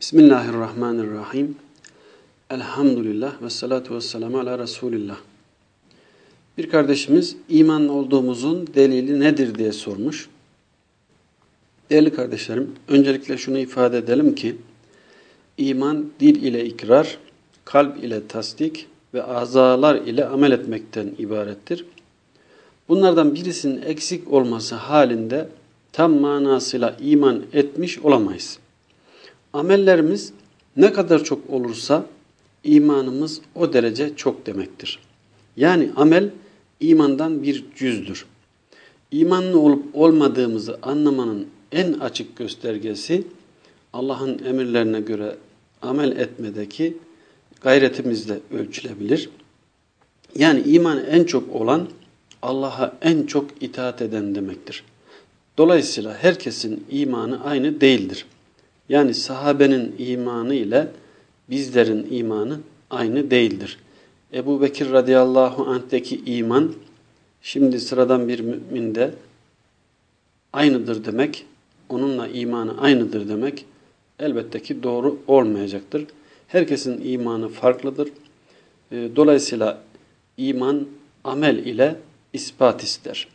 Bismillahirrahmanirrahim. Elhamdülillah ve salatu ve selamu ala Resulillah. Bir kardeşimiz iman olduğumuzun delili nedir diye sormuş. Değerli kardeşlerim, öncelikle şunu ifade edelim ki, iman dil ile ikrar, kalp ile tasdik ve azalar ile amel etmekten ibarettir. Bunlardan birisinin eksik olması halinde tam manasıyla iman etmiş olamayız. Amellerimiz ne kadar çok olursa imanımız o derece çok demektir. Yani amel imandan bir cüzdür. İmanlı olup olmadığımızı anlamanın en açık göstergesi Allah'ın emirlerine göre amel etmedeki gayretimizle ölçülebilir. Yani iman en çok olan Allah'a en çok itaat eden demektir. Dolayısıyla herkesin imanı aynı değildir. Yani sahabenin imanı ile bizlerin imanı aynı değildir. Ebu Bekir radıyallahu anh'teki iman şimdi sıradan bir müminde aynıdır demek, onunla imanı aynıdır demek elbette ki doğru olmayacaktır. Herkesin imanı farklıdır. Dolayısıyla iman amel ile ispat ister.